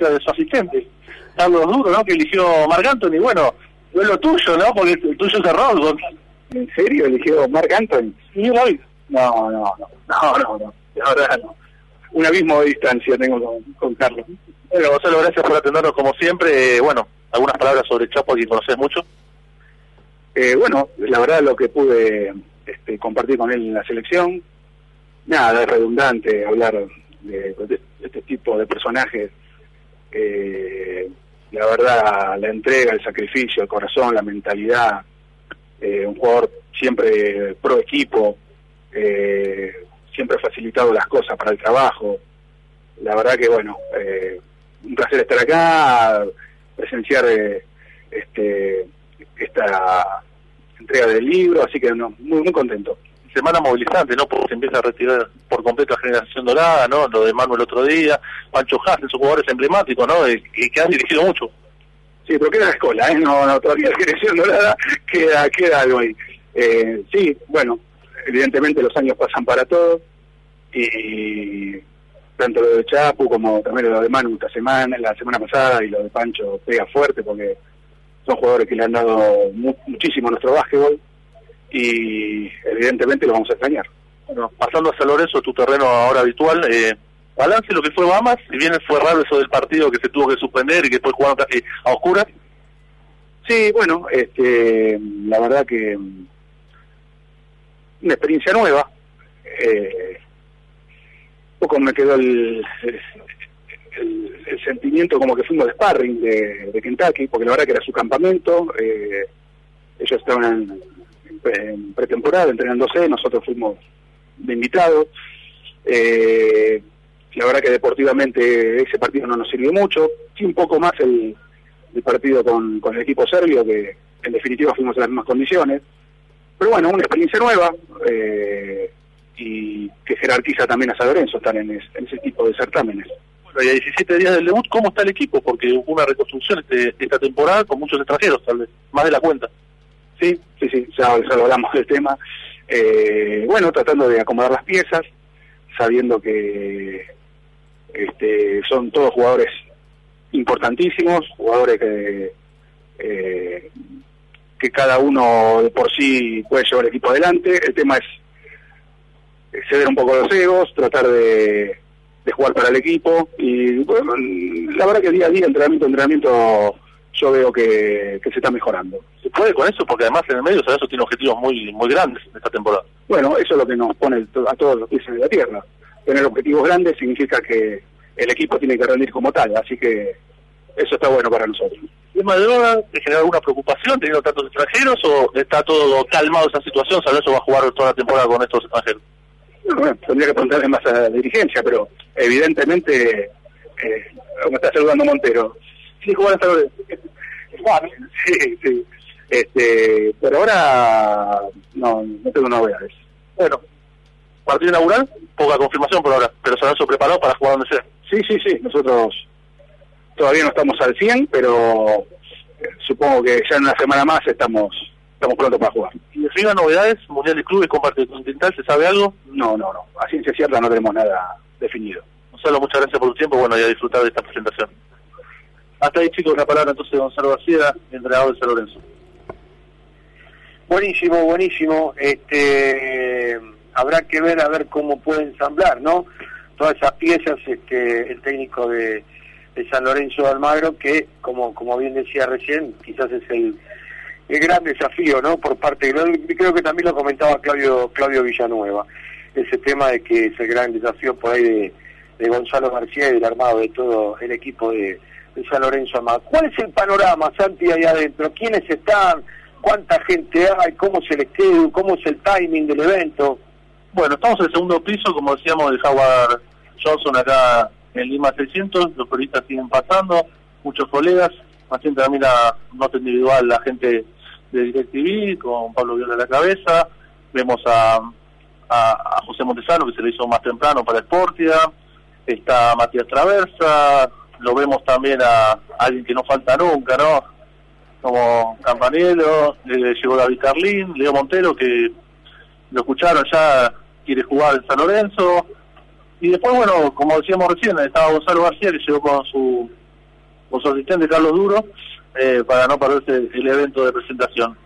características de su asistente, Carlos Duro, ¿no? Que eligió Marc Anthony, bueno, no es lo tuyo, ¿no? Porque el tuyo es error. ¿En serio eligió Marc Anthony? No, no, no, no, no, no. Un abismo de distancia tengo con, con Carlos. Bueno, Gonzalo, gracias por atendernos como siempre. bueno, algunas palabras sobre Chapo que conoces mucho. Eh, bueno, la verdad lo que pude este, compartir con él en la selección, nada, es redundante hablar de, este tipo de personajes. Eh, la verdad, la entrega, el sacrificio, el corazón, la mentalidad, eh, un jugador siempre pro equipo, siempre ha facilitado las cosas para el trabajo. La verdad que, bueno, un placer estar acá, presenciar este esta entrega del libro, así que no, muy, muy contento. Semana movilizante, ¿no? Porque se empieza a retirar por completo la generación dorada, ¿no? Lo de Manuel otro día, Pancho Haas, esos jugadores emblemáticos, ¿no? Y que han dirigido mucho. Sí, pero queda la escuela, ¿eh? No, no, todavía generación dorada queda, queda algo ahí. Eh, sí, bueno, evidentemente los años pasan para todos y tanto lo de Chapu como también lo de Manu esta semana, la semana pasada y lo de Pancho pega fuerte porque son jugadores que le han dado muchísimo a nuestro básquetbol y evidentemente lo vamos a extrañar. Bueno, pasando a San Lorenzo, tu terreno ahora habitual, eh, balance lo que fue Bamas, si bien fue raro eso del partido que se tuvo que suspender y que después jugaron casi a oscuras. Sí, bueno, este, la verdad que mm, una experiencia nueva. Eh, poco me quedó el, el, sentimiento como que fuimos de sparring de, Kentucky, porque la verdad que era su campamento, eh, ellos estaban en, pretemporada, entrenándose, nosotros fuimos de invitados. Eh, la verdad que deportivamente ese partido no nos sirvió mucho, sí un poco más el, partido con, el equipo serbio, que en definitiva fuimos en las mismas condiciones. Pero bueno, una experiencia nueva eh, y que jerarquiza también a San Lorenzo estar en ese tipo de certámenes y a 17 días del debut, ¿cómo está el equipo? Porque hubo una reconstrucción este, esta temporada con muchos extranjeros, tal vez, más de la cuenta. Sí, sí, sí, ya, hablamos del tema. Eh, bueno, tratando de acomodar las piezas, sabiendo que este, son todos jugadores importantísimos, jugadores que, eh, cada uno de por sí puede llevar el equipo adelante. El tema es ceder un poco los egos, tratar de de jugar para el equipo y bueno, la verdad que día a día, entrenamiento entrenamiento, yo veo que, se está mejorando. ¿Se puede con eso? Porque además en el medio eso tiene objetivos muy muy grandes en esta temporada. Bueno, eso es lo que nos pone a todos los pies de la tierra. Tener objetivos grandes significa que el equipo tiene que rendir como tal, así que eso está bueno para nosotros. ¿Es de droga te genera alguna preocupación teniendo tantos extranjeros o está todo calmado esa situación? ¿Sabes eso va a jugar toda la temporada con estos extranjeros? Bueno, tendría que preguntarle más a la dirigencia, pero evidentemente, eh, como está saludando Montero. Sí, jugar hasta Sí, sí. Este, pero ahora no, no tengo novedades. Bueno, partido inaugural, poca confirmación por ahora, pero se preparado para jugar donde sea. Sí, sí, sí, nosotros todavía no estamos al 100, pero eh, supongo que ya en una semana más estamos estamos pronto para jugar. ¿Y de novedades? ¿Mundial de Clubes, Comparte Continental? ¿Se sabe algo? No, no, no. A ciencia cierta no tenemos nada definido. Gonzalo, muchas gracias por tu tiempo bueno, y a disfrutar de esta presentación. Hasta ahí, chicos, la palabra entonces de Gonzalo García, entrenador de San Lorenzo. Buenísimo, buenísimo. Este, habrá que ver a ver cómo puede ensamblar, ¿no? Todas esas piezas, este, el técnico de, de San Lorenzo de Almagro, que, como, como bien decía recién, quizás es el el gran desafío, ¿no? Por parte, creo que también lo comentaba Claudio Claudio Villanueva, ese tema de que es el gran desafío por ahí de, Gonzalo García y del armado de todo el equipo de, San Lorenzo Amado. ¿Cuál es el panorama, Santi, ahí adentro? ¿Quiénes están? ¿Cuánta gente hay? ¿Cómo se les queda? ¿Cómo es el timing del evento? Bueno, estamos en el segundo piso, como decíamos, de Howard Johnson acá en Lima 600, los periodistas siguen pasando, muchos colegas, haciendo también la nota individual, la gente de DirecTV con Pablo Viola a la cabeza, vemos a, a, José Montesano que se le hizo más temprano para Sportia, está Matías Traversa, lo vemos también a, alguien que no falta nunca, ¿no? Como Campanelo, llegó David Carlín, Leo Montero que lo escucharon ya, quiere jugar en San Lorenzo, y después, bueno, como decíamos recién, estaba Gonzalo García que llegó con su con su asistente Carlos Duro, para no perderse el evento de presentación.